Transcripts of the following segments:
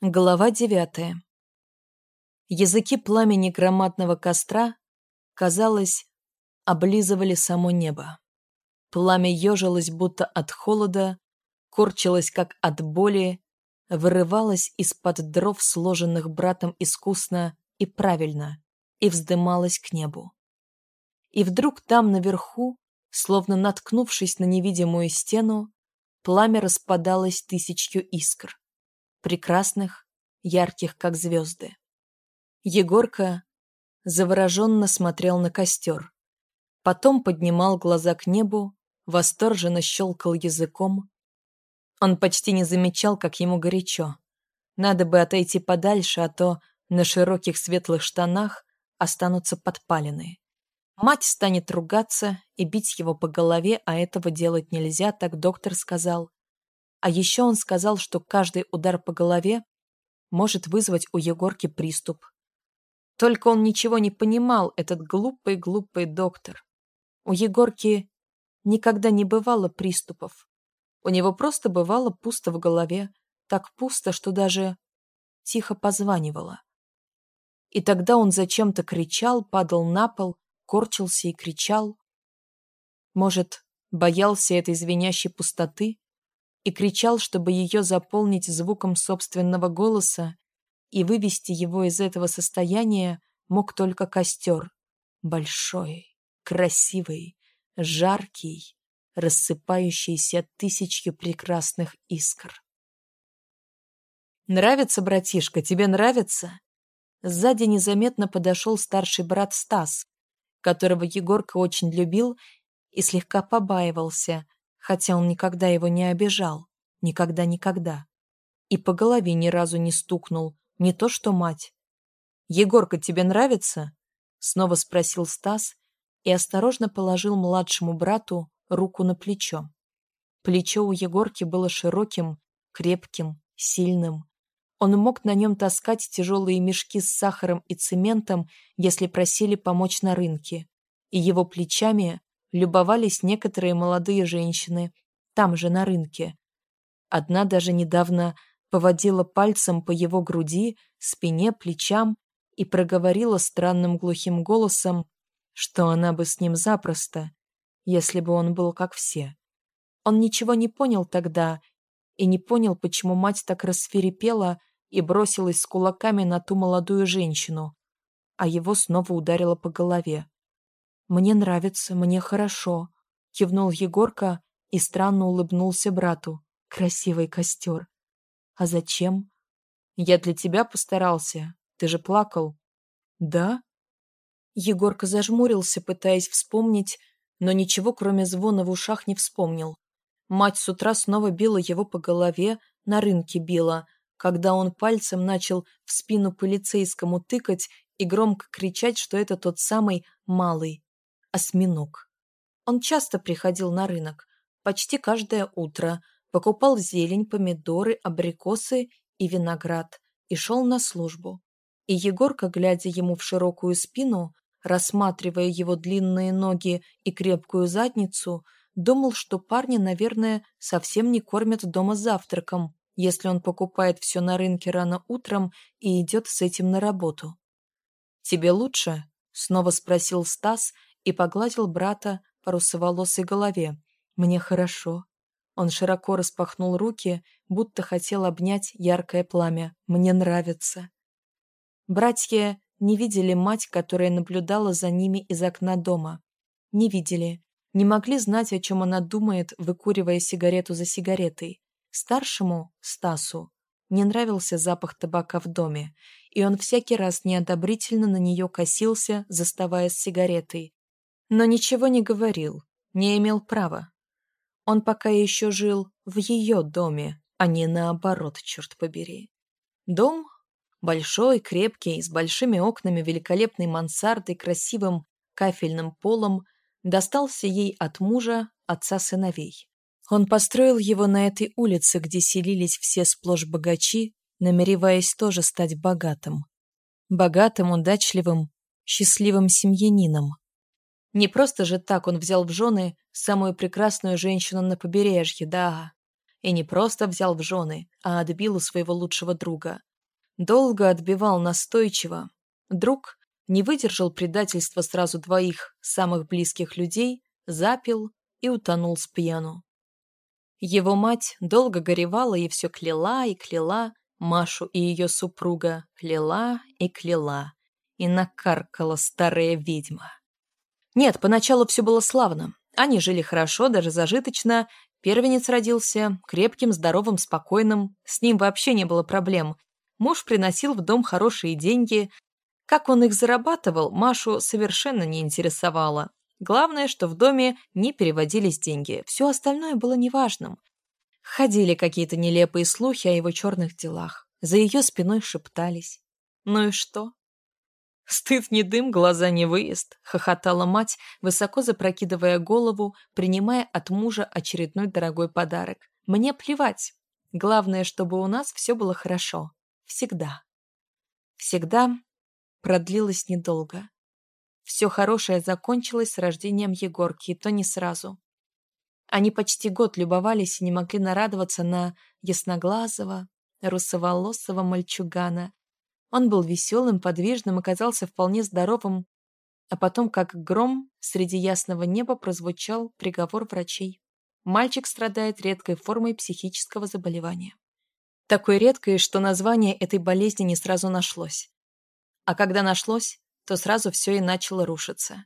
Глава девятая. Языки пламени громадного костра, казалось, облизывали само небо. Пламя ежилось будто от холода, корчилось как от боли, вырывалось из-под дров, сложенных братом искусно и правильно, и вздымалось к небу. И вдруг там наверху, словно наткнувшись на невидимую стену, пламя распадалось тысячью искр прекрасных, ярких, как звезды. Егорка завороженно смотрел на костер, потом поднимал глаза к небу, восторженно щелкал языком. Он почти не замечал, как ему горячо. Надо бы отойти подальше, а то на широких светлых штанах останутся подпаленные. Мать станет ругаться и бить его по голове, а этого делать нельзя, так доктор сказал. А еще он сказал, что каждый удар по голове может вызвать у Егорки приступ. Только он ничего не понимал, этот глупый-глупый доктор. У Егорки никогда не бывало приступов. У него просто бывало пусто в голове, так пусто, что даже тихо позванивало. И тогда он зачем-то кричал, падал на пол, корчился и кричал. Может, боялся этой звенящей пустоты? И кричал, чтобы ее заполнить звуком собственного голоса и вывести его из этого состояния мог только костер. Большой, красивый, жаркий, рассыпающийся тысячью прекрасных искр. «Нравится, братишка, тебе нравится?» Сзади незаметно подошел старший брат Стас, которого Егорка очень любил и слегка побаивался, хотя он никогда его не обижал. Никогда-никогда. И по голове ни разу не стукнул, не то что мать. «Егорка, тебе нравится?» Снова спросил Стас и осторожно положил младшему брату руку на плечо. Плечо у Егорки было широким, крепким, сильным. Он мог на нем таскать тяжелые мешки с сахаром и цементом, если просили помочь на рынке. И его плечами любовались некоторые молодые женщины, там же на рынке. Одна даже недавно поводила пальцем по его груди, спине, плечам и проговорила странным глухим голосом, что она бы с ним запросто, если бы он был как все. Он ничего не понял тогда и не понял, почему мать так рассверепела и бросилась с кулаками на ту молодую женщину, а его снова ударило по голове. «Мне нравится, мне хорошо», — кивнул Егорка и странно улыбнулся брату. «Красивый костер». «А зачем?» «Я для тебя постарался. Ты же плакал». «Да?» Егорка зажмурился, пытаясь вспомнить, но ничего, кроме звона в ушах, не вспомнил. Мать с утра снова била его по голове, на рынке била, когда он пальцем начал в спину полицейскому тыкать и громко кричать, что это тот самый малый, осьминог. Он часто приходил на рынок, почти каждое утро, покупал зелень, помидоры, абрикосы и виноград и шел на службу. И Егорка, глядя ему в широкую спину, рассматривая его длинные ноги и крепкую задницу, думал, что парня, наверное, совсем не кормят дома завтраком, если он покупает все на рынке рано утром и идет с этим на работу. «Тебе лучше?» — снова спросил Стас, и погладил брата по русоволосой голове. «Мне хорошо». Он широко распахнул руки, будто хотел обнять яркое пламя. «Мне нравится». Братья не видели мать, которая наблюдала за ними из окна дома. Не видели, не могли знать, о чем она думает, выкуривая сигарету за сигаретой. Старшему, Стасу, не нравился запах табака в доме, и он всякий раз неодобрительно на нее косился, заставая с сигаретой, но ничего не говорил, не имел права. Он пока еще жил в ее доме, а не наоборот, черт побери. Дом большой, крепкий, с большими окнами, великолепной мансардой, красивым кафельным полом, достался ей от мужа, отца сыновей. Он построил его на этой улице, где селились все сплошь богачи, намереваясь тоже стать богатым. Богатым, удачливым, счастливым семьянином. Не просто же так он взял в жены самую прекрасную женщину на побережье, да. И не просто взял в жены, а отбил у своего лучшего друга. Долго отбивал настойчиво. Друг не выдержал предательства сразу двоих самых близких людей, запил и утонул с пьяну. Его мать долго горевала и все кляла и кляла, Машу и ее супруга кляла и кляла, и накаркала старая ведьма. Нет, поначалу все было славно. Они жили хорошо, даже зажиточно. Первенец родился крепким, здоровым, спокойным. С ним вообще не было проблем. Муж приносил в дом хорошие деньги. Как он их зарабатывал, Машу совершенно не интересовало. Главное, что в доме не переводились деньги. Все остальное было неважным. Ходили какие-то нелепые слухи о его черных делах. За ее спиной шептались. Ну и что? «Стыд не дым, глаза не выезд», — хохотала мать, высоко запрокидывая голову, принимая от мужа очередной дорогой подарок. «Мне плевать. Главное, чтобы у нас все было хорошо. Всегда». Всегда продлилось недолго. Все хорошее закончилось с рождением Егорки, и то не сразу. Они почти год любовались и не могли нарадоваться на ясноглазого, русоволосого мальчугана. Он был веселым, подвижным, оказался вполне здоровым, а потом, как гром, среди ясного неба прозвучал приговор врачей. Мальчик страдает редкой формой психического заболевания. Такой редкой, что название этой болезни не сразу нашлось. А когда нашлось, то сразу все и начало рушиться.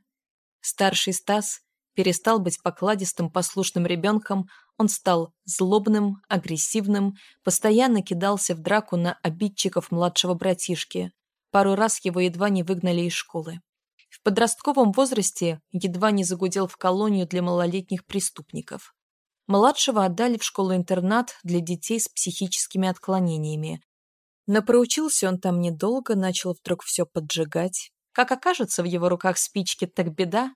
Старший Стас перестал быть покладистым, послушным ребенком, он стал злобным, агрессивным, постоянно кидался в драку на обидчиков младшего братишки. Пару раз его едва не выгнали из школы. В подростковом возрасте едва не загудел в колонию для малолетних преступников. Младшего отдали в школу-интернат для детей с психическими отклонениями. Но проучился он там недолго, начал вдруг все поджигать. Как окажется в его руках спички, так беда.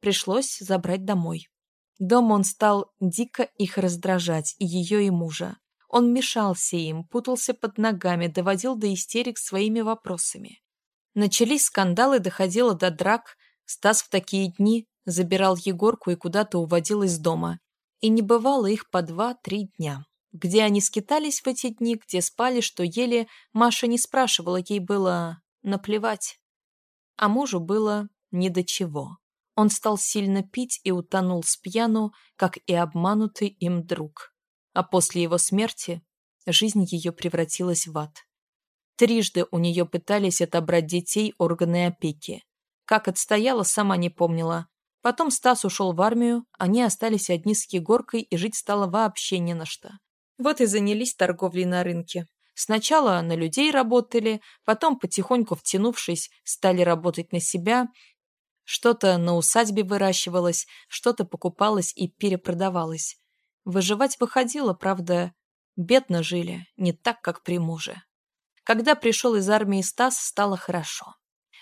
Пришлось забрать домой. Дома он стал дико их раздражать, и ее, и мужа. Он мешался им, путался под ногами, доводил до истерик своими вопросами. Начались скандалы, доходило до драк. Стас в такие дни забирал Егорку и куда-то уводил из дома. И не бывало их по два-три дня. Где они скитались в эти дни, где спали, что ели, Маша не спрашивала, ей было наплевать а мужу было ни до чего. Он стал сильно пить и утонул с пьяну, как и обманутый им друг. А после его смерти жизнь ее превратилась в ад. Трижды у нее пытались отобрать детей органы опеки. Как отстояла, сама не помнила. Потом Стас ушел в армию, они остались одни с Егоркой, и жить стало вообще не на что. Вот и занялись торговлей на рынке. Сначала на людей работали, потом, потихоньку втянувшись, стали работать на себя. Что-то на усадьбе выращивалось, что-то покупалось и перепродавалось. Выживать выходило, правда, бедно жили, не так, как при муже. Когда пришел из армии Стас, стало хорошо.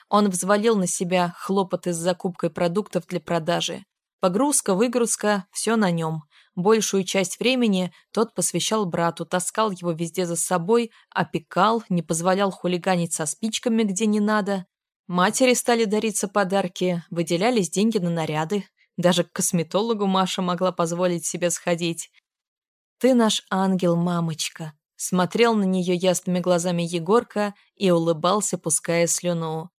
Он взвалил на себя хлопоты с закупкой продуктов для продажи. Погрузка, выгрузка, все на нем. Большую часть времени тот посвящал брату, таскал его везде за собой, опекал, не позволял хулиганить со спичками, где не надо. Матери стали дариться подарки, выделялись деньги на наряды. Даже к косметологу Маша могла позволить себе сходить. «Ты наш ангел, мамочка», — смотрел на нее ясными глазами Егорка и улыбался, пуская слюну.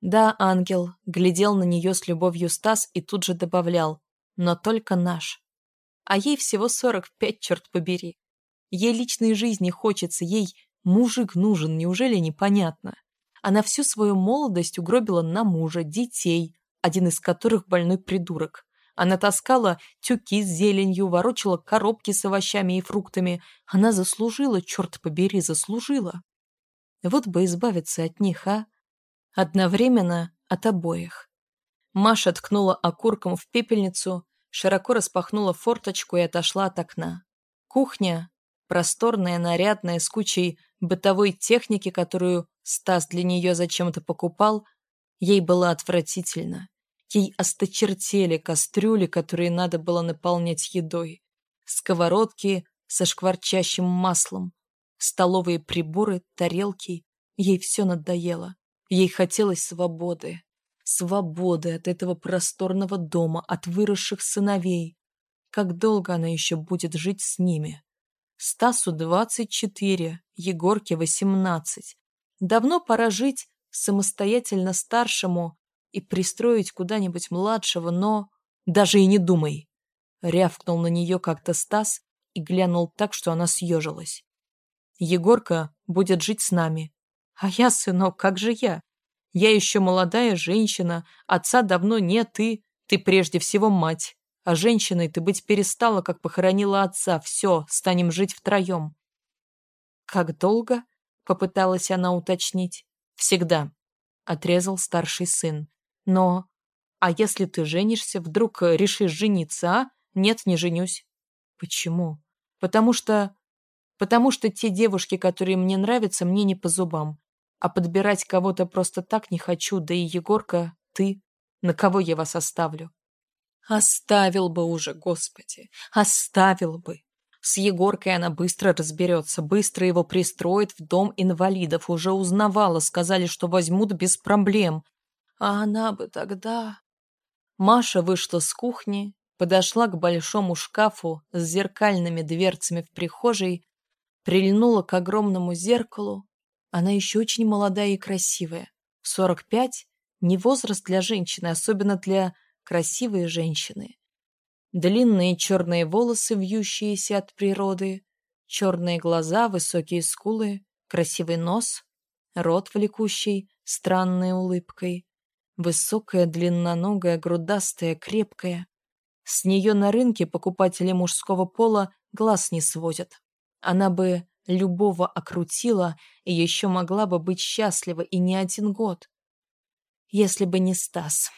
«Да, ангел», — глядел на нее с любовью Стас и тут же добавлял, «но только наш» а ей всего 45, черт побери. Ей личной жизни хочется, ей мужик нужен, неужели непонятно? Она всю свою молодость угробила на мужа, детей, один из которых больной придурок. Она таскала тюки с зеленью, ворочала коробки с овощами и фруктами. Она заслужила, черт побери, заслужила. Вот бы избавиться от них, а? Одновременно от обоих. Маша ткнула окурком в пепельницу, широко распахнула форточку и отошла от окна. Кухня, просторная, нарядная, с кучей бытовой техники, которую Стас для нее зачем-то покупал, ей было отвратительно. Ей осточертели кастрюли, которые надо было наполнять едой, сковородки со шкварчащим маслом, столовые приборы, тарелки. Ей все надоело. Ей хотелось свободы свободы от этого просторного дома, от выросших сыновей. Как долго она еще будет жить с ними? Стасу двадцать четыре, Егорке восемнадцать. Давно пора жить самостоятельно старшему и пристроить куда-нибудь младшего, но... Даже и не думай. Рявкнул на нее как-то Стас и глянул так, что она съежилась. Егорка будет жить с нами. А я, сынок, как же я? Я еще молодая женщина, отца давно нет, ты... Ты прежде всего мать. А женщиной ты быть перестала, как похоронила отца. Все, станем жить втроем. Как долго? Попыталась она уточнить. Всегда. Отрезал старший сын. Но... А если ты женишься, вдруг решишь жениться, а? Нет, не женюсь. Почему? Потому что... Потому что те девушки, которые мне нравятся, мне не по зубам. А подбирать кого-то просто так не хочу, да и Егорка, ты. На кого я вас оставлю? Оставил бы уже, господи, оставил бы. С Егоркой она быстро разберется, быстро его пристроит в дом инвалидов. Уже узнавала, сказали, что возьмут без проблем. А она бы тогда... Маша вышла с кухни, подошла к большому шкафу с зеркальными дверцами в прихожей, прильнула к огромному зеркалу. Она еще очень молодая и красивая. Сорок пять — не возраст для женщины, особенно для красивой женщины. Длинные черные волосы, вьющиеся от природы, черные глаза, высокие скулы, красивый нос, рот влекущий, странной улыбкой, высокая, длинноногая, грудастая, крепкая. С нее на рынке покупатели мужского пола глаз не сводят. Она бы любого окрутила и еще могла бы быть счастлива и не один год. Если бы не Стас,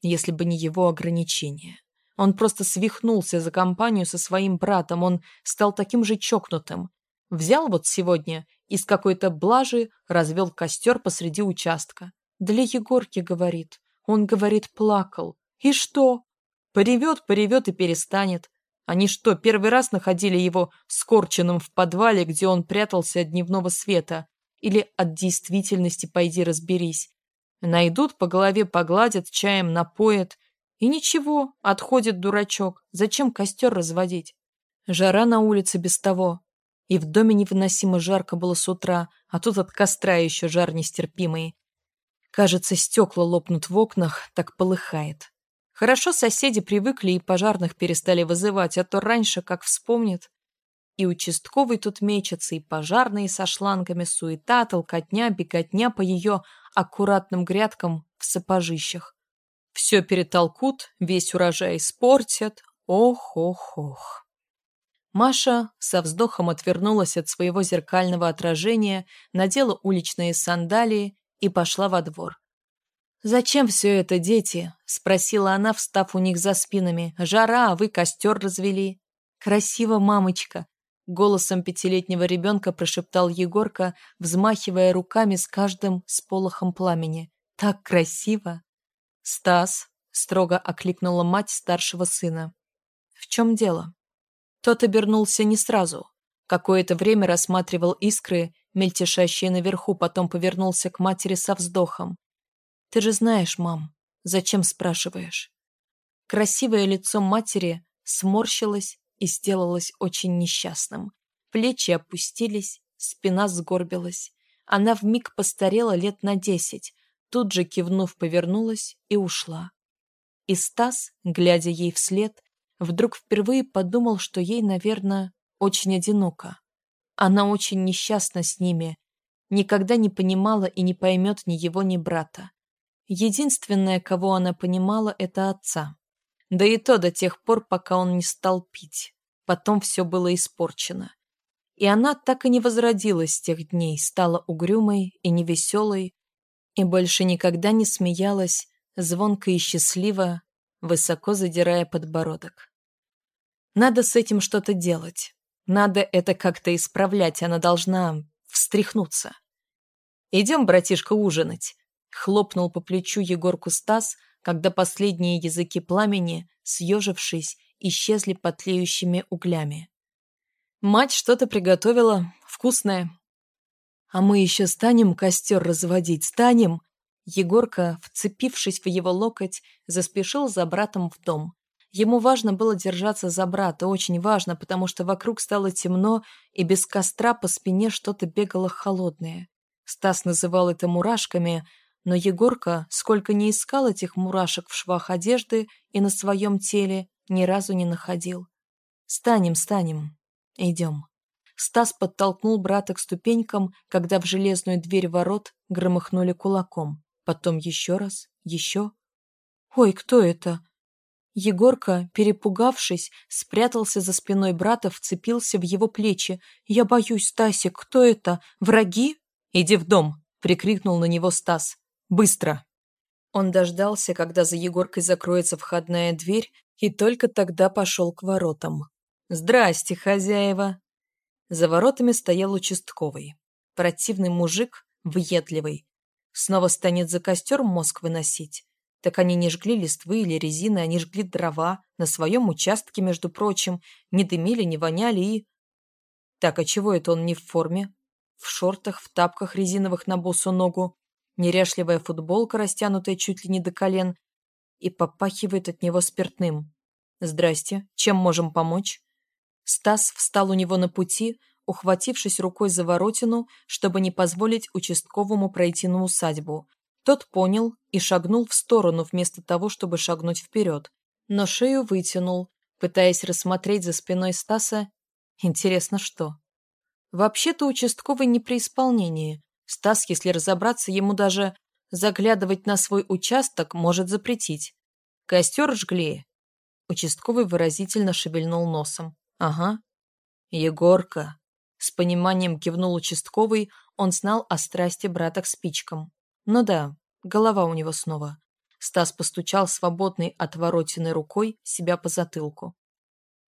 если бы не его ограничения. Он просто свихнулся за компанию со своим братом, он стал таким же чокнутым. Взял вот сегодня из какой-то блажи развел костер посреди участка. Для Егорки, говорит. Он, говорит, плакал. И что? Поревет, поревет и перестанет. Они что, первый раз находили его скорченным в подвале, где он прятался от дневного света? Или от действительности пойди разберись? Найдут, по голове погладят, чаем напоят. И ничего, отходит дурачок. Зачем костер разводить? Жара на улице без того. И в доме невыносимо жарко было с утра, а тут от костра еще жар нестерпимый. Кажется, стекла лопнут в окнах, так полыхает. Хорошо соседи привыкли и пожарных перестали вызывать, а то раньше, как вспомнит. И участковый тут мечется, и пожарные со шлангами, суета, толкотня, беготня по ее аккуратным грядкам в сапожищах. Все перетолкут, весь урожай испортят. Ох-ох-ох. Маша со вздохом отвернулась от своего зеркального отражения, надела уличные сандалии и пошла во двор. «Зачем все это, дети?» — спросила она, встав у них за спинами. «Жара, а вы костер развели». «Красиво, мамочка!» — голосом пятилетнего ребенка прошептал Егорка, взмахивая руками с каждым сполохом пламени. «Так красиво!» «Стас!» — строго окликнула мать старшего сына. «В чем дело?» Тот обернулся не сразу. Какое-то время рассматривал искры, мельтешащие наверху, потом повернулся к матери со вздохом. Ты же знаешь, мам. Зачем спрашиваешь? Красивое лицо матери сморщилось и сделалось очень несчастным. Плечи опустились, спина сгорбилась. Она вмиг постарела лет на десять, тут же кивнув повернулась и ушла. И Стас, глядя ей вслед, вдруг впервые подумал, что ей, наверное, очень одиноко. Она очень несчастна с ними, никогда не понимала и не поймет ни его, ни брата. Единственное, кого она понимала, это отца. Да и то до тех пор, пока он не стал пить. Потом все было испорчено. И она так и не возродилась с тех дней, стала угрюмой и невеселой, и больше никогда не смеялась, звонко и счастливо, высоко задирая подбородок. Надо с этим что-то делать. Надо это как-то исправлять, она должна встряхнуться. «Идем, братишка, ужинать», Хлопнул по плечу Егорку Стас, когда последние языки пламени, съежившись, исчезли под тлеющими углями. Мать что-то приготовила, вкусное. А мы еще станем костер разводить, станем? Егорка, вцепившись в его локоть, заспешил за братом в дом. Ему важно было держаться за брата, очень важно, потому что вокруг стало темно, и без костра по спине что-то бегало холодное. Стас называл это мурашками, но Егорка, сколько не искал этих мурашек в швах одежды и на своем теле, ни разу не находил. «Станем, станем. Идем». Стас подтолкнул брата к ступенькам, когда в железную дверь ворот громыхнули кулаком. Потом еще раз, еще. «Ой, кто это?» Егорка, перепугавшись, спрятался за спиной брата, вцепился в его плечи. «Я боюсь, Стасик, кто это? Враги?» «Иди в дом!» — прикрикнул на него Стас. «Быстро!» Он дождался, когда за Егоркой закроется входная дверь, и только тогда пошел к воротам. «Здрасте, хозяева!» За воротами стоял участковый. Противный мужик, въедливый. Снова станет за костер мозг выносить. Так они не жгли листвы или резины, они жгли дрова, на своем участке, между прочим, не дымили, не воняли и... Так, а чего это он не в форме? В шортах, в тапках резиновых на босу ногу, неряшливая футболка, растянутая чуть ли не до колен, и попахивает от него спиртным. «Здрасте, чем можем помочь?» Стас встал у него на пути, ухватившись рукой за воротину, чтобы не позволить участковому пройти на усадьбу, тот понял и шагнул в сторону вместо того, чтобы шагнуть вперед, но шею вытянул, пытаясь рассмотреть за спиной Стаса интересно что. Вообще-то участковый не при исполнении. Стас, если разобраться, ему даже заглядывать на свой участок может запретить. Костер жгли. Участковый выразительно шевельнул носом. Ага. Егорка. С пониманием кивнул участковый, он знал о страсти брата к спичкам. Ну да, голова у него снова. Стас постучал свободной отворотенной рукой себя по затылку.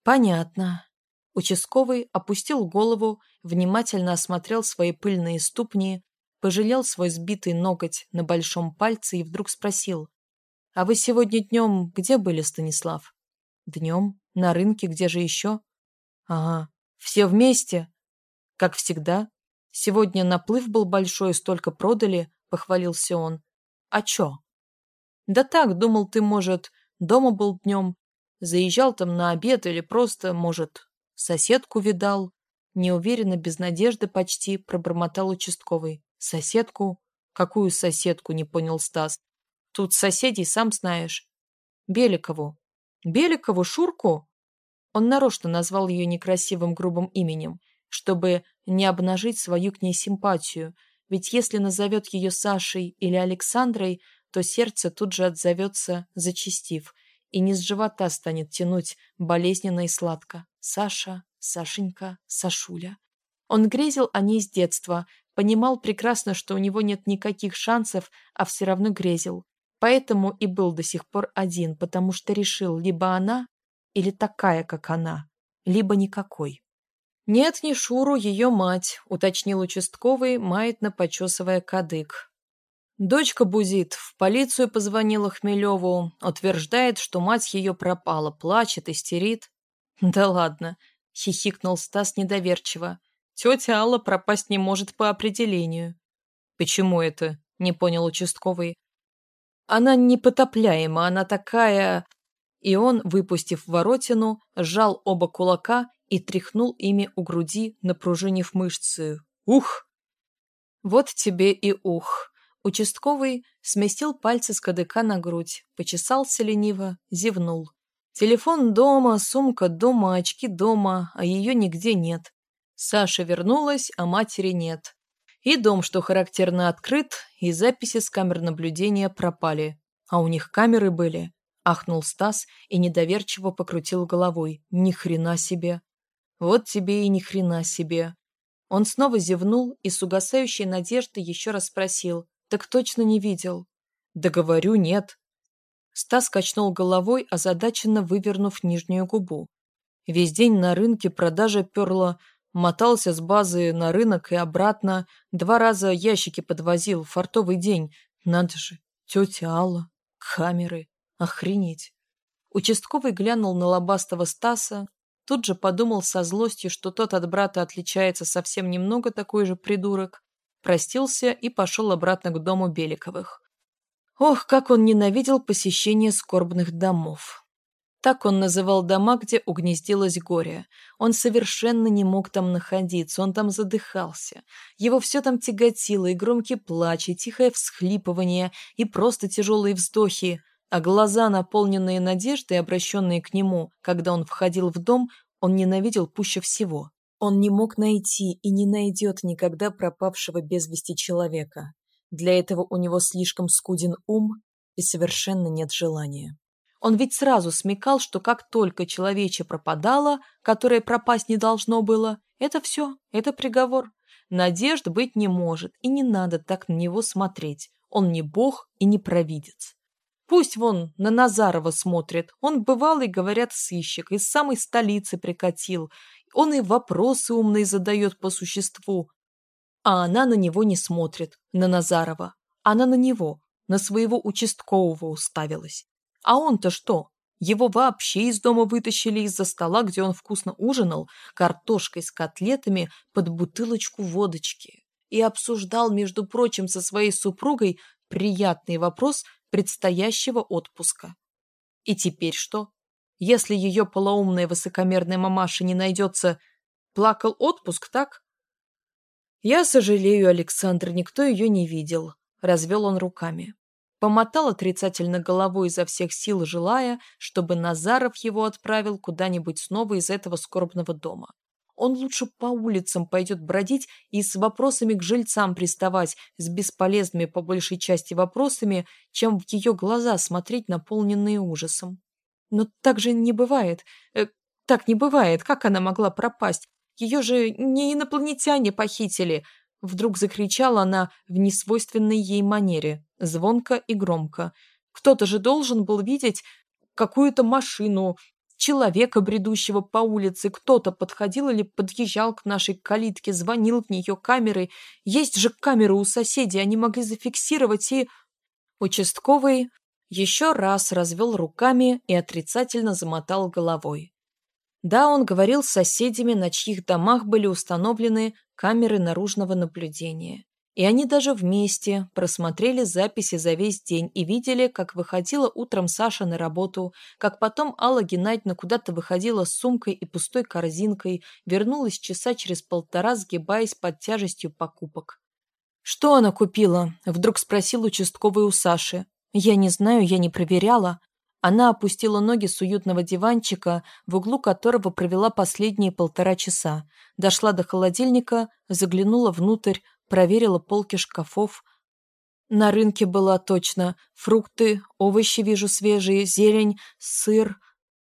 Понятно. Участковый опустил голову, внимательно осмотрел свои пыльные ступни, пожалел свой сбитый ноготь на большом пальце и вдруг спросил. «А вы сегодня днем где были, Станислав?» «Днем? На рынке? Где же еще?» «Ага. Все вместе?» «Как всегда. Сегодня наплыв был большой, столько продали, — похвалился он. «А чё?» «Да так, думал, ты, может, дома был днем, заезжал там на обед или просто, может, соседку видал». Неуверенно, без надежды почти, пробормотал участковый. «Соседку? Какую соседку?» — не понял Стас. «Тут соседей, сам знаешь». «Беликову». «Беликову? Шурку?» Он нарочно назвал ее некрасивым грубым именем, чтобы не обнажить свою к ней симпатию — ведь если назовет ее Сашей или Александрой, то сердце тут же отзовется, зачастив, и не с живота станет тянуть болезненно и сладко. Саша, Сашенька, Сашуля. Он грезил о ней с детства, понимал прекрасно, что у него нет никаких шансов, а все равно грезил. Поэтому и был до сих пор один, потому что решил, либо она, или такая, как она, либо никакой. «Нет, не Шуру, ее мать», — уточнил участковый, маятно почесывая кадык. Дочка бузит, в полицию позвонила Хмелеву, утверждает, что мать ее пропала, плачет, истерит. «Да ладно», — хихикнул Стас недоверчиво. «Тетя Алла пропасть не может по определению». «Почему это?» — не понял участковый. «Она непотопляема, она такая...» И он, выпустив воротину, сжал оба кулака и тряхнул ими у груди, напружинив мышцы. «Ух!» «Вот тебе и ух!» Участковый сместил пальцы с кадыка на грудь, почесался лениво, зевнул. Телефон дома, сумка дома, очки дома, а ее нигде нет. Саша вернулась, а матери нет. И дом, что характерно, открыт, и записи с камер наблюдения пропали. А у них камеры были. Ахнул Стас и недоверчиво покрутил головой. Ни хрена себе. Вот тебе и ни хрена себе. Он снова зевнул и с угасающей надеждой еще раз спросил. Так точно не видел? Да нет. Стас качнул головой, озадаченно вывернув нижнюю губу. Весь день на рынке продажа перла, мотался с базы на рынок и обратно, два раза ящики подвозил, фартовый день. Надо же, тетя Алла, камеры, охренеть. Участковый глянул на лобастого Стаса, Тут же подумал со злостью, что тот от брата отличается совсем немного такой же придурок, простился и пошел обратно к дому Беликовых. Ох, как он ненавидел посещение скорбных домов. Так он называл дома, где угнездилось горе. Он совершенно не мог там находиться, он там задыхался. Его все там тяготило, и громкий плач, и тихое всхлипывание, и просто тяжелые вздохи. А глаза, наполненные надеждой, обращенные к нему, когда он входил в дом, он ненавидел пуще всего. Он не мог найти и не найдет никогда пропавшего без вести человека. Для этого у него слишком скуден ум и совершенно нет желания. Он ведь сразу смекал, что как только человече пропадало, которое пропасть не должно было, это все, это приговор. Надежд быть не может, и не надо так на него смотреть. Он не бог и не провидец. Пусть вон на Назарова смотрит. Он бывалый, говорят, сыщик, из самой столицы прикатил. Он и вопросы умные задает по существу. А она на него не смотрит, на Назарова. Она на него, на своего участкового уставилась. А он-то что? Его вообще из дома вытащили из-за стола, где он вкусно ужинал, картошкой с котлетами под бутылочку водочки. И обсуждал, между прочим, со своей супругой приятный вопрос предстоящего отпуска. И теперь что? Если ее полоумная высокомерная мамаша не найдется, плакал отпуск, так? Я сожалею, Александр, никто ее не видел. Развел он руками. Помотал отрицательно головой изо всех сил, желая, чтобы Назаров его отправил куда-нибудь снова из этого скорбного дома. Он лучше по улицам пойдет бродить и с вопросами к жильцам приставать, с бесполезными по большей части вопросами, чем в ее глаза смотреть, наполненные ужасом. Но так же не бывает. Э, так не бывает. Как она могла пропасть? Ее же не инопланетяне похитили. Вдруг закричала она в несвойственной ей манере, звонко и громко. Кто-то же должен был видеть какую-то машину, человека, бредущего по улице, кто-то подходил или подъезжал к нашей калитке, звонил в нее камерой. Есть же камеры у соседей, они могли зафиксировать и... Участковый еще раз развел руками и отрицательно замотал головой. Да, он говорил с соседями, на чьих домах были установлены камеры наружного наблюдения. И они даже вместе просмотрели записи за весь день и видели, как выходила утром Саша на работу, как потом Алла Геннадьевна куда-то выходила с сумкой и пустой корзинкой, вернулась часа через полтора, сгибаясь под тяжестью покупок. «Что она купила?» – вдруг спросил участковый у Саши. «Я не знаю, я не проверяла. Она опустила ноги с уютного диванчика, в углу которого провела последние полтора часа. Дошла до холодильника, заглянула внутрь, проверила полки шкафов. На рынке была точно фрукты, овощи вижу свежие, зелень, сыр.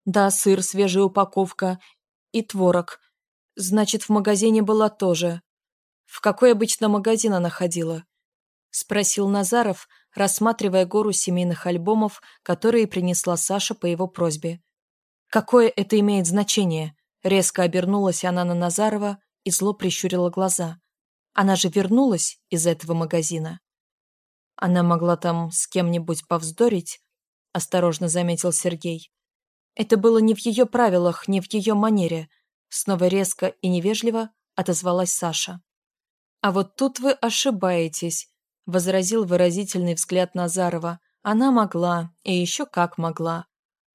Да, сыр, свежая упаковка. И творог. Значит, в магазине была тоже. В какой обычно магазин она ходила? Спросил Назаров, рассматривая гору семейных альбомов, которые принесла Саша по его просьбе. «Какое это имеет значение?» Резко обернулась она на Назарова и зло прищурила глаза. Она же вернулась из этого магазина. Она могла там с кем-нибудь повздорить, осторожно заметил Сергей. Это было не в ее правилах, не в ее манере. Снова резко и невежливо отозвалась Саша. А вот тут вы ошибаетесь, — возразил выразительный взгляд Назарова. Она могла, и еще как могла.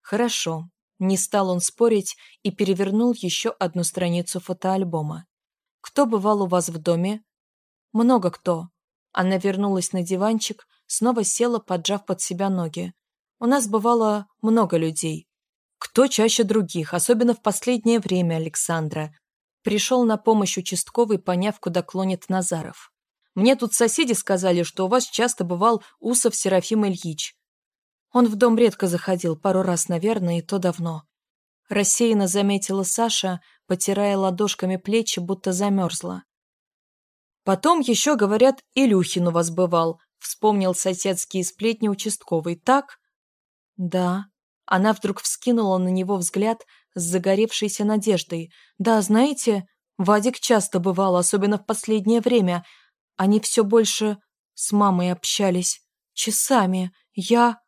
Хорошо. Не стал он спорить и перевернул еще одну страницу фотоальбома. «Кто бывал у вас в доме?» «Много кто». Она вернулась на диванчик, снова села, поджав под себя ноги. «У нас бывало много людей. Кто чаще других, особенно в последнее время, Александра?» Пришел на помощь участковый, поняв, куда клонит Назаров. Мне тут соседи сказали, что у вас часто бывал Усов Серафим Ильич. Он в дом редко заходил, пару раз, наверное, и то давно. Рассеянно заметила Саша, потирая ладошками плечи, будто замерзла. Потом еще, говорят, Илюхин у вас бывал, вспомнил соседские сплетни участковый. Так? Да. Она вдруг вскинула на него взгляд с загоревшейся надеждой. Да, знаете, Вадик часто бывал, особенно в последнее время, они все больше с мамой общались. Часами. Я...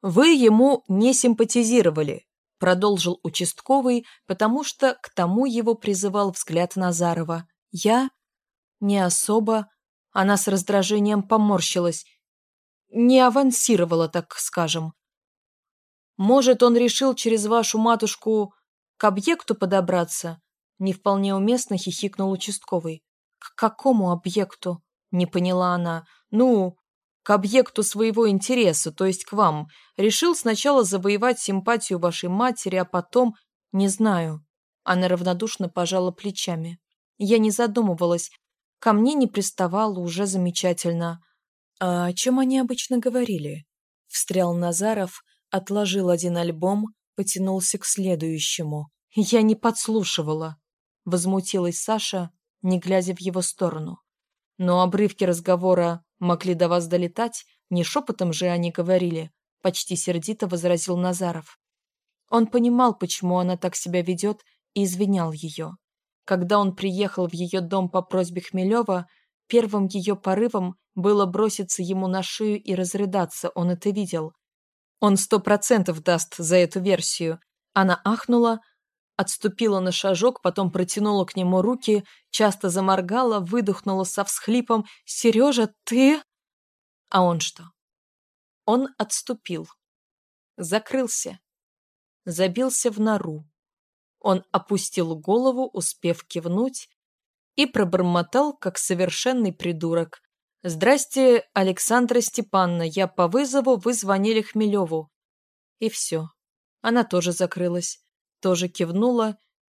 Вы ему не симпатизировали, продолжил участковый, потому что к тому его призывал взгляд Назарова. Я... Не особо. Она с раздражением поморщилась. Не авансировала, так скажем. Может, он решил через вашу матушку к объекту подобраться? Не вполне уместно хихикнул участковый. К какому объекту? Не поняла она. Ну, к объекту своего интереса, то есть к вам. Решил сначала завоевать симпатию вашей матери, а потом... Не знаю. Она равнодушно пожала плечами. Я не задумывалась. Ко мне не приставала, уже замечательно. А о чем они обычно говорили? Встрял Назаров, отложил один альбом, потянулся к следующему. Я не подслушивала. Возмутилась Саша, не глядя в его сторону. Но обрывки разговора могли до вас долетать, не шепотом же они говорили, почти сердито возразил Назаров. Он понимал, почему она так себя ведет, и извинял ее. Когда он приехал в ее дом по просьбе Хмелева, первым ее порывом было броситься ему на шею и разрыдаться, он это видел. Он сто процентов даст за эту версию. Она ахнула, отступила на шажок, потом протянула к нему руки, часто заморгала, выдохнула со всхлипом «Сережа, ты...» А он что? Он отступил. Закрылся. Забился в нору. Он опустил голову, успев кивнуть, и пробормотал, как совершенный придурок. «Здрасте, Александра Степановна, я по вызову, вы звонили Хмелеву». И все. Она тоже закрылась, тоже кивнула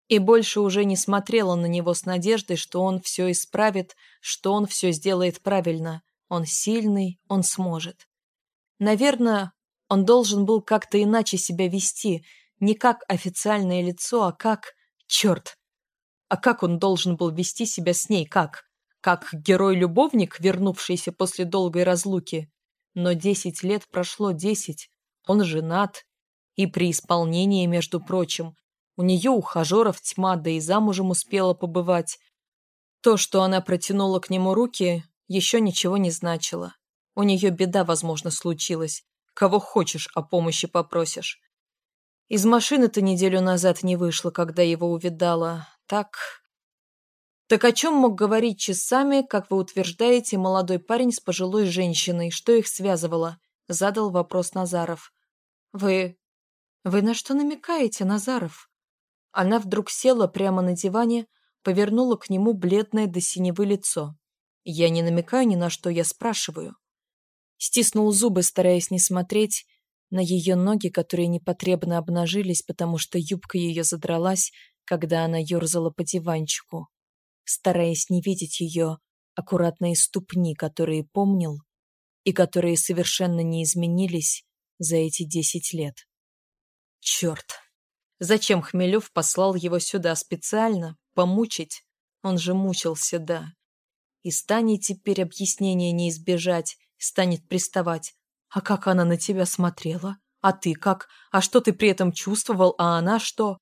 и больше уже не смотрела на него с надеждой, что он все исправит, что он все сделает правильно. Он сильный, он сможет. Наверное, он должен был как-то иначе себя вести, не как официальное лицо, а как... Черт! А как он должен был вести себя с ней, как? Как герой-любовник, вернувшийся после долгой разлуки? Но десять лет прошло десять. Он женат. И при исполнении, между прочим. У нее ухажеров тьма, да и замужем успела побывать. То, что она протянула к нему руки, еще ничего не значило. У нее беда, возможно, случилась. Кого хочешь, о помощи попросишь. Из машины-то неделю назад не вышла, когда его увидала. Так... Так о чем мог говорить часами, как вы утверждаете, молодой парень с пожилой женщиной? Что их связывало? Задал вопрос Назаров. Вы... Вы на что намекаете, Назаров? Она вдруг села прямо на диване, повернула к нему бледное до синевы лицо. Я не намекаю ни на что, я спрашиваю. Стиснул зубы, стараясь не смотреть, на ее ноги, которые непотребно обнажились, потому что юбка ее задралась, когда она ерзала по диванчику, стараясь не видеть ее аккуратные ступни, которые помнил и которые совершенно не изменились за эти десять лет. Черт! Зачем Хмелев послал его сюда специально? Помучить? Он же мучился, да. И станет теперь объяснения не избежать, станет приставать. А как она на тебя смотрела? А ты как? А что ты при этом чувствовал, а она что?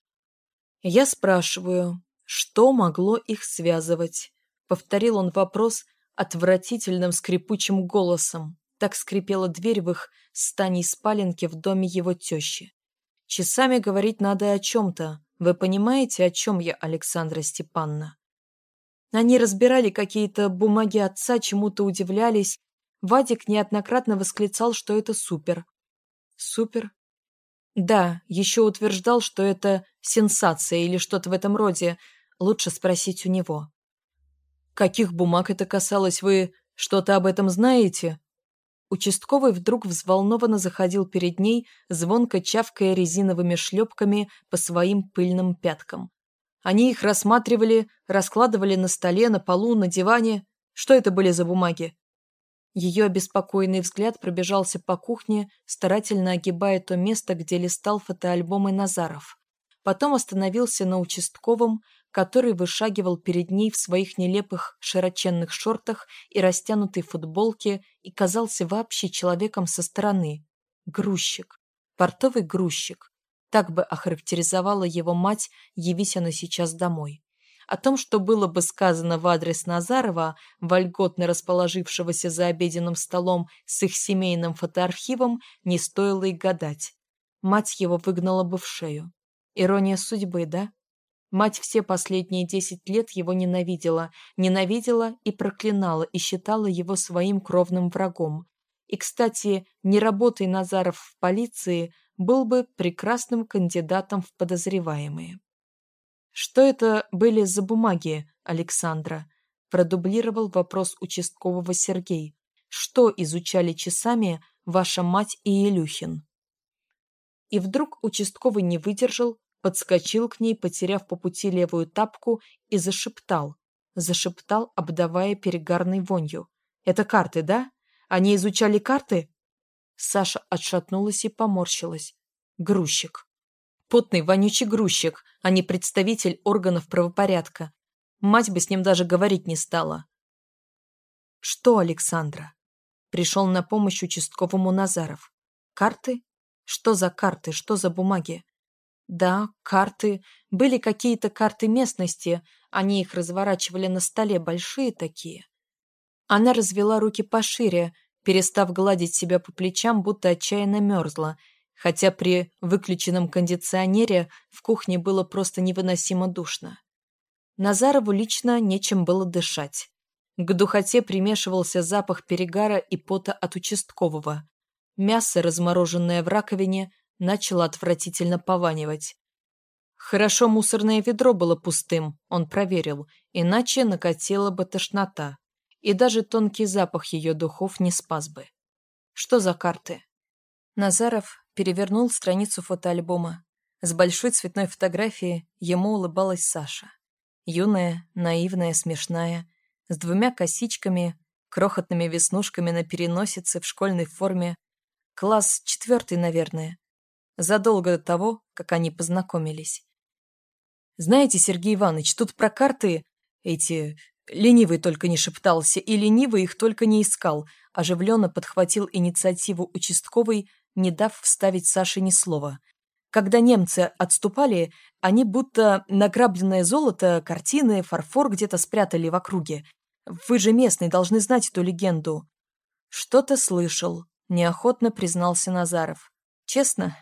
Я спрашиваю, что могло их связывать? Повторил он вопрос отвратительным скрипучим голосом. Так скрипела дверь в их стане спаленки в доме его тещи. Часами говорить надо о чем-то. Вы понимаете, о чем я, Александра Степановна? Они разбирали какие-то бумаги отца, чему-то удивлялись, Вадик неоднократно восклицал, что это супер. Супер? Да, еще утверждал, что это сенсация или что-то в этом роде. Лучше спросить у него. Каких бумаг это касалось, вы что-то об этом знаете? Участковый вдруг взволнованно заходил перед ней, звонко чавкая резиновыми шлепками по своим пыльным пяткам. Они их рассматривали, раскладывали на столе, на полу, на диване. Что это были за бумаги? Ее обеспокоенный взгляд пробежался по кухне, старательно огибая то место, где листал фотоальбомы Назаров. Потом остановился на участковом, который вышагивал перед ней в своих нелепых широченных шортах и растянутой футболке и казался вообще человеком со стороны. Грузчик. Портовый грузчик. Так бы охарактеризовала его мать, явись она сейчас домой. О том, что было бы сказано в адрес Назарова, вольготно расположившегося за обеденным столом с их семейным фотоархивом, не стоило и гадать. Мать его выгнала бы в шею. Ирония судьбы, да? Мать все последние десять лет его ненавидела, ненавидела и проклинала, и считала его своим кровным врагом. И, кстати, не работай Назаров в полиции, был бы прекрасным кандидатом в подозреваемые. «Что это были за бумаги, Александра?» продублировал вопрос участкового Сергей. «Что изучали часами ваша мать и Илюхин?» И вдруг участковый не выдержал, подскочил к ней, потеряв по пути левую тапку, и зашептал. Зашептал, обдавая перегарной вонью. «Это карты, да? Они изучали карты?» Саша отшатнулась и поморщилась. «Грузчик. Потный, вонючий грузчик, а не представитель органов правопорядка. Мать бы с ним даже говорить не стала». «Что, Александра?» Пришел на помощь участковому Назаров. «Карты? Что за карты? Что за бумаги?» Да, карты. Были какие-то карты местности. Они их разворачивали на столе, большие такие. Она развела руки пошире, перестав гладить себя по плечам, будто отчаянно мерзла, хотя при выключенном кондиционере в кухне было просто невыносимо душно. Назарову лично нечем было дышать. К духоте примешивался запах перегара и пота от участкового. Мясо, размороженное в раковине, начало отвратительно пованивать. Хорошо мусорное ведро было пустым, он проверил, иначе накатила бы тошнота, и даже тонкий запах ее духов не спас бы. Что за карты? Назаров перевернул страницу фотоальбома. С большой цветной фотографией ему улыбалась Саша. Юная, наивная, смешная, с двумя косичками, крохотными веснушками на переносице в школьной форме. Класс четвертый, наверное задолго до того, как они познакомились. «Знаете, Сергей Иванович, тут про карты эти... Ленивый только не шептался, и ленивый их только не искал, оживленно подхватил инициативу участковый, не дав вставить Саше ни слова. Когда немцы отступали, они будто награбленное золото, картины, фарфор где-то спрятали в округе. Вы же местный, должны знать эту легенду. Что-то слышал, неохотно признался Назаров. Честно,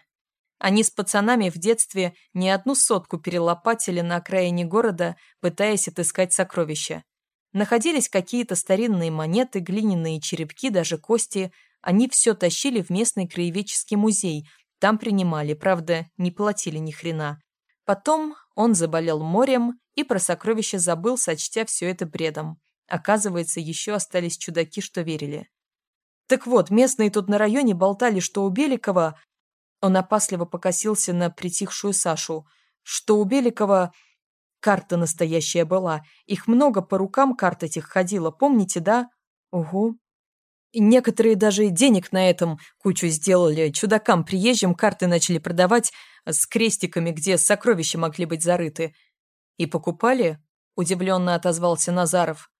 они с пацанами в детстве не одну сотку перелопатили на окраине города, пытаясь отыскать сокровища. Находились какие-то старинные монеты, глиняные черепки, даже кости. Они все тащили в местный краеведческий музей. Там принимали, правда, не платили ни хрена. Потом он заболел морем и про сокровища забыл, сочтя все это бредом. Оказывается, еще остались чудаки, что верили. Так вот, местные тут на районе болтали, что у Беликова он опасливо покосился на притихшую Сашу. Что у Беликова карта настоящая была. Их много по рукам карт этих ходило, помните, да? Угу. Некоторые даже денег на этом кучу сделали. Чудакам приезжим карты начали продавать с крестиками, где сокровища могли быть зарыты. И покупали? Удивленно отозвался Назаров.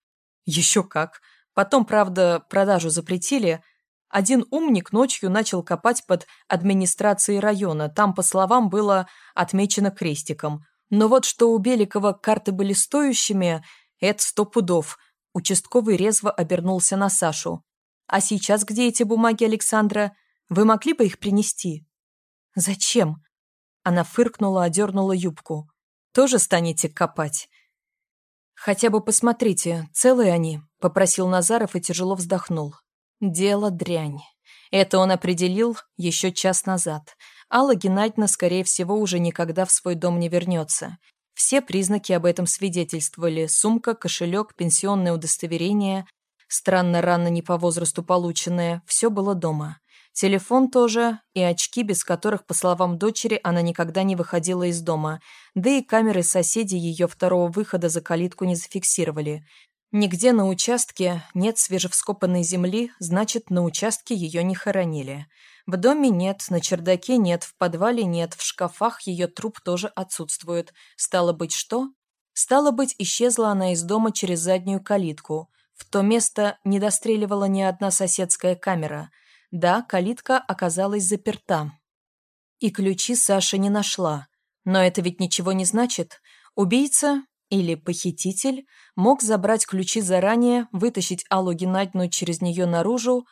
Еще как. Потом, правда, продажу запретили, один умник ночью начал копать под администрацией района. Там, по словам, было отмечено крестиком. Но вот что у Беликова карты были стоящими, это сто пудов. Участковый резво обернулся на Сашу. «А сейчас где эти бумаги, Александра? Вы могли бы их принести?» «Зачем?» Она фыркнула, одернула юбку. «Тоже станете копать?» «Хотя бы посмотрите, целые они», — попросил Назаров и тяжело вздохнул. Дело дрянь. Это он определил еще час назад. Алла Геннадьевна, скорее всего, уже никогда в свой дом не вернется. Все признаки об этом свидетельствовали. Сумка, кошелек, пенсионное удостоверение, странно рано не по возрасту полученное, все было дома. Телефон тоже и очки, без которых, по словам дочери, она никогда не выходила из дома. Да и камеры соседей ее второго выхода за калитку не зафиксировали. Нигде на участке нет свежевскопанной земли, значит, на участке ее не хоронили. В доме нет, на чердаке нет, в подвале нет, в шкафах ее труп тоже отсутствует. Стало быть, что? Стало быть, исчезла она из дома через заднюю калитку. В то место не достреливала ни одна соседская камера. Да, калитка оказалась заперта. И ключи Саша не нашла. Но это ведь ничего не значит. Убийца или похититель мог забрать ключи заранее, вытащить Аллу Геннадьевну через нее наружу,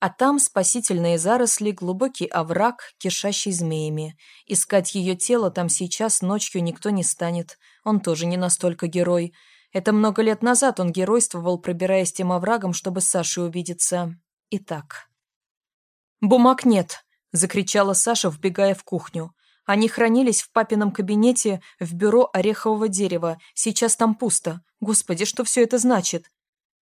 а там спасительные заросли, глубокий овраг, кишащий змеями. Искать ее тело там сейчас ночью никто не станет. Он тоже не настолько герой. Это много лет назад он геройствовал, пробираясь тем оврагом, чтобы с Сашей увидеться. Итак. «Бумаг нет», —— закричала Саша, вбегая в кухню. Они хранились в папином кабинете в бюро орехового дерева. Сейчас там пусто. Господи, что все это значит?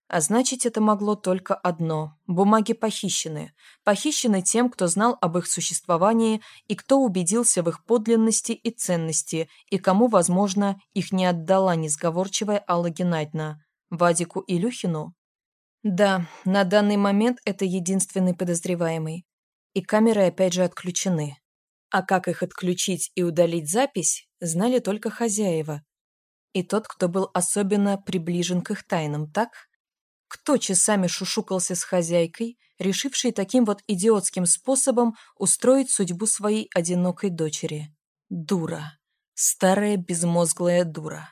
А значит, это могло только одно. Бумаги похищены. Похищены тем, кто знал об их существовании и кто убедился в их подлинности и ценности, и кому, возможно, их не отдала несговорчивая Алла Геннадьевна. Вадику Илюхину? Да, на данный момент это единственный подозреваемый. И камеры опять же отключены. А как их отключить и удалить запись, знали только хозяева. И тот, кто был особенно приближен к их тайнам, так? Кто часами шушукался с хозяйкой, решившей таким вот идиотским способом устроить судьбу своей одинокой дочери? Дура. Старая безмозглая дура.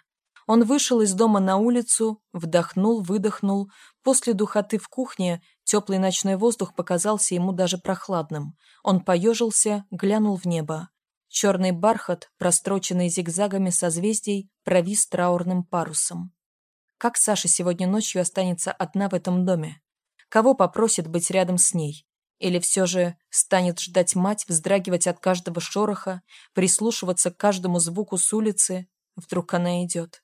Он вышел из дома на улицу, вдохнул, выдохнул. После духоты в кухне теплый ночной воздух показался ему даже прохладным. Он поежился, глянул в небо. Черный бархат, простроченный зигзагами созвездий, провис траурным парусом. Как Саша сегодня ночью останется одна в этом доме? Кого попросит быть рядом с ней? Или все же станет ждать мать, вздрагивать от каждого шороха, прислушиваться к каждому звуку с улицы? Вдруг она идет.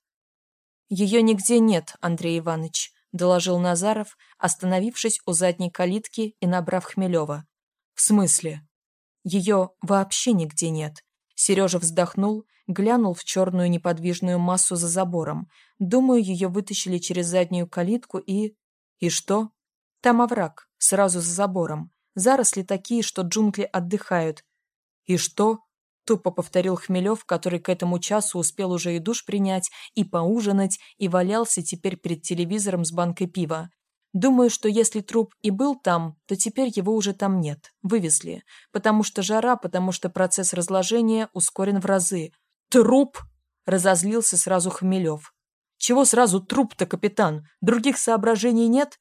«Ее нигде нет, Андрей Иванович», — доложил Назаров, остановившись у задней калитки и набрав Хмелева. «В смысле?» «Ее вообще нигде нет». Сережа вздохнул, глянул в черную неподвижную массу за забором. Думаю, ее вытащили через заднюю калитку и... И что? Там овраг, сразу за забором. Заросли такие, что джунгли отдыхают. И что? Тупо повторил Хмелев, который к этому часу успел уже и душ принять, и поужинать, и валялся теперь перед телевизором с банкой пива. Думаю, что если труп и был там, то теперь его уже там нет. Вывезли. Потому что жара, потому что процесс разложения ускорен в разы. «Труп!» – разозлился сразу Хмелев. «Чего сразу труп-то, капитан? Других соображений нет?»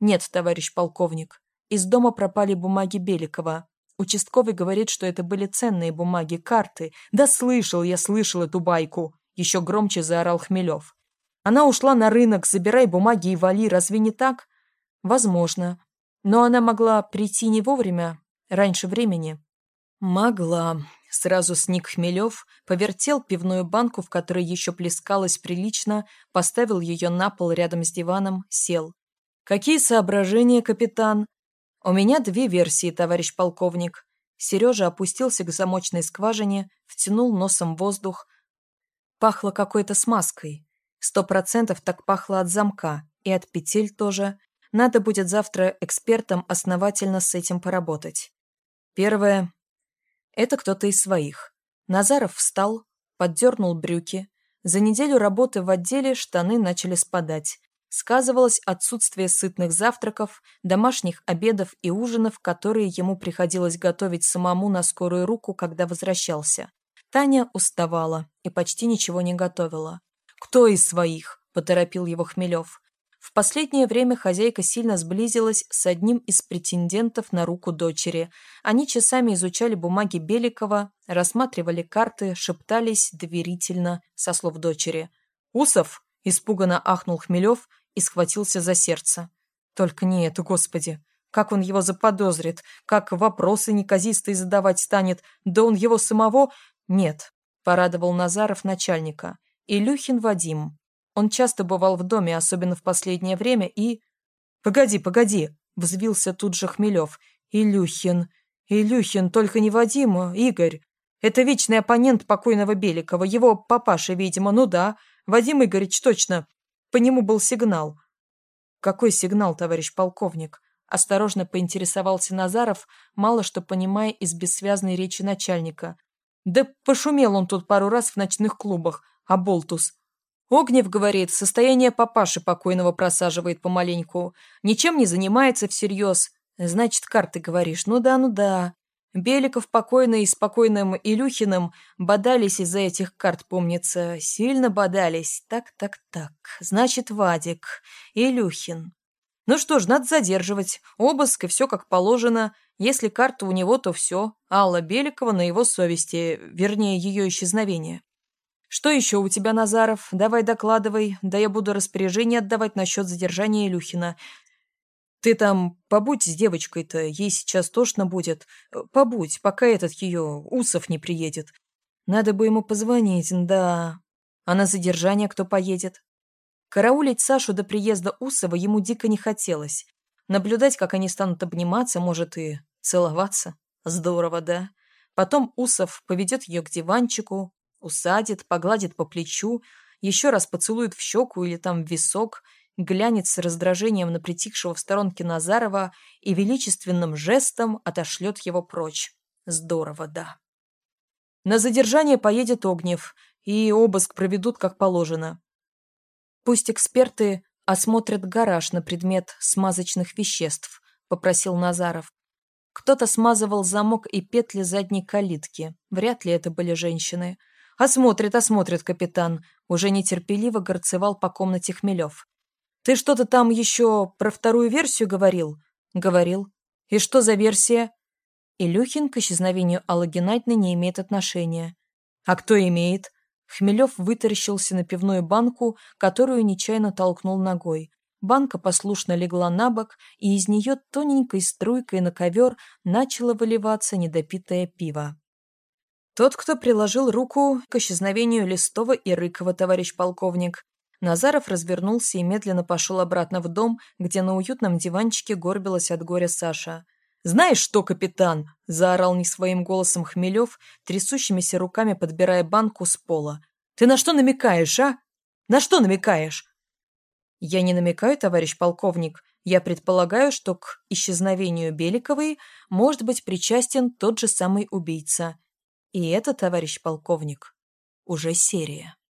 «Нет, товарищ полковник. Из дома пропали бумаги Беликова. Участковый говорит, что это были ценные бумаги, карты. Да слышал я, слышал эту байку. Еще громче заорал Хмелев. Она ушла на рынок, забирай бумаги и вали, разве не так? Возможно. Но она могла прийти не вовремя, раньше времени. Могла. Сразу сник Хмелев, повертел пивную банку, в которой еще плескалось прилично, поставил ее на пол рядом с диваном, сел. «Какие соображения, капитан?» «У меня две версии, товарищ полковник». Сережа опустился к замочной скважине, втянул носом воздух. Пахло какой-то смазкой. Сто процентов так пахло от замка. И от петель тоже. Надо будет завтра экспертам основательно с этим поработать. Первое. Это кто-то из своих. Назаров встал, поддернул брюки. За неделю работы в отделе штаны начали спадать сказывалось отсутствие сытных завтраков, домашних обедов и ужинов, которые ему приходилось готовить самому на скорую руку, когда возвращался. Таня уставала и почти ничего не готовила. «Кто из своих?» – поторопил его Хмелев. В последнее время хозяйка сильно сблизилась с одним из претендентов на руку дочери. Они часами изучали бумаги Беликова, рассматривали карты, шептались доверительно, со слов дочери. «Усов?» – испуганно ахнул Хмелев – и схватился за сердце. Только не это, господи. Как он его заподозрит? Как вопросы неказистые задавать станет? Да он его самого... Нет, порадовал Назаров начальника. Илюхин Вадим. Он часто бывал в доме, особенно в последнее время, и... «Погоди, погоди!» — взвился тут же Хмелев. «Илюхин! Илюхин, только не Вадим, а Игорь! Это вечный оппонент покойного Беликова, его папаша, видимо, ну да. Вадим Игоревич точно. По нему был сигнал. «Какой сигнал, товарищ полковник?» Осторожно поинтересовался Назаров, мало что понимая из бессвязной речи начальника. «Да пошумел он тут пару раз в ночных клубах, а болтус. Огнев, говорит, состояние папаши покойного просаживает помаленьку. Ничем не занимается всерьез. Значит, карты говоришь. Ну да, ну да. Беликов покойный и спокойным Илюхиным бодались из-за этих карт, помнится. Сильно бодались. Так-так-так. Значит, Вадик. Илюхин. Ну что ж, надо задерживать. Обыск и все как положено. Если карта у него, то все. Алла Беликова на его совести, вернее, ее исчезновение. Что еще у тебя, Назаров? Давай докладывай. Да я буду распоряжение отдавать насчет задержания Илюхина. Ты там побудь с девочкой-то, ей сейчас тошно будет. Побудь, пока этот ее Усов не приедет. Надо бы ему позвонить, да. А на задержание кто поедет? Караулить Сашу до приезда Усова ему дико не хотелось. Наблюдать, как они станут обниматься, может и целоваться. Здорово, да? Потом Усов поведет ее к диванчику, усадит, погладит по плечу, еще раз поцелует в щеку или там в висок, глянет с раздражением на притихшего в сторонке Назарова и величественным жестом отошлет его прочь. Здорово, да. На задержание поедет Огнев, и обыск проведут как положено. Пусть эксперты осмотрят гараж на предмет смазочных веществ, попросил Назаров. Кто-то смазывал замок и петли задней калитки. Вряд ли это были женщины. «Осмотрит, осмотрит, капитан», — уже нетерпеливо горцевал по комнате Хмелев. «Ты что-то там еще про вторую версию говорил?» «Говорил. И что за версия?» Илюхин к исчезновению Аллы Геннадьевны не имеет отношения. «А кто имеет?» Хмелев вытаращился на пивную банку, которую нечаянно толкнул ногой. Банка послушно легла на бок, и из нее тоненькой струйкой на ковер начало выливаться недопитое пиво. Тот, кто приложил руку к исчезновению Листова и Рыкова, товарищ полковник. Назаров развернулся и медленно пошел обратно в дом, где на уютном диванчике горбилась от горя Саша. «Знаешь что, капитан?» – заорал не своим голосом Хмелев, трясущимися руками подбирая банку с пола. «Ты на что намекаешь, а? На что намекаешь?» «Я не намекаю, товарищ полковник. Я предполагаю, что к исчезновению Беликовой может быть причастен тот же самый убийца. И это, товарищ полковник, уже серия.